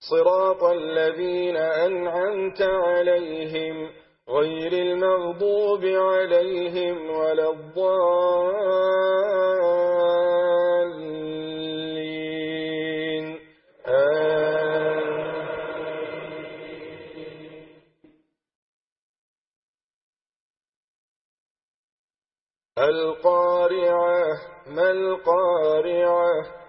صراط الذين أنعمت عليهم غير المغضوب عليهم ولا الضالين. آمين. القارعة ما القارعة؟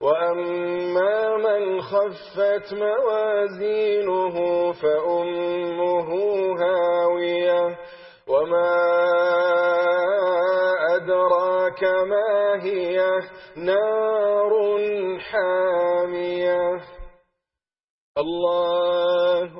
وأما من خفت موازينه فأمه هاوية وما أدراك ما هي نار حامية. الله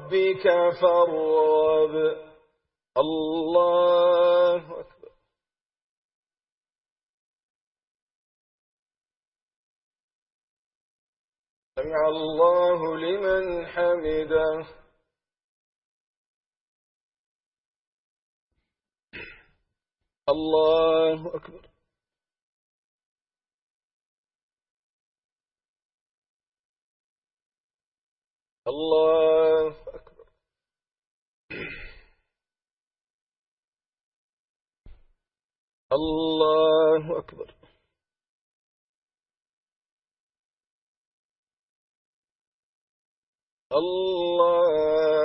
ربك فارغب. الله أكبر. سمع الله لمن حمده. الله أكبر. الله أكبر. الله أكبر الله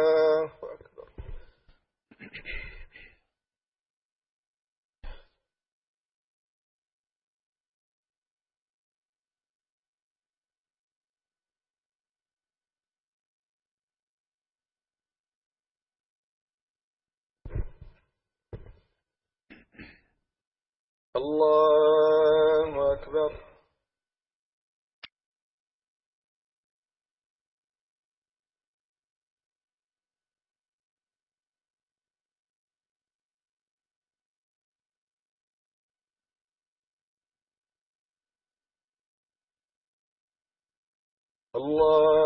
الله أكبر الله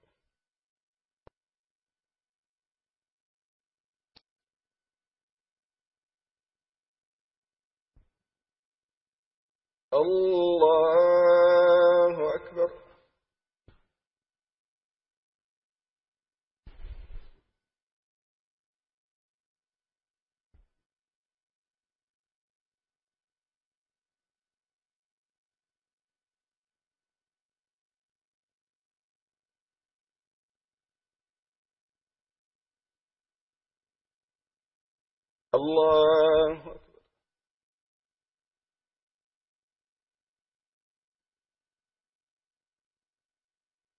الله أكبر الله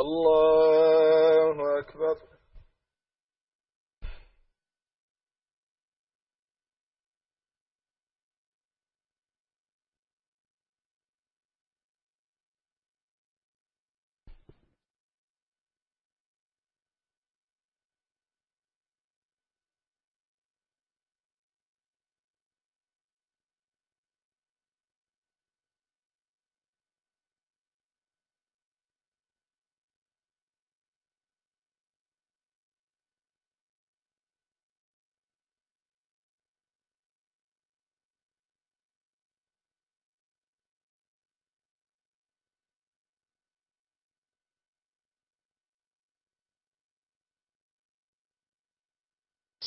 الله أكبر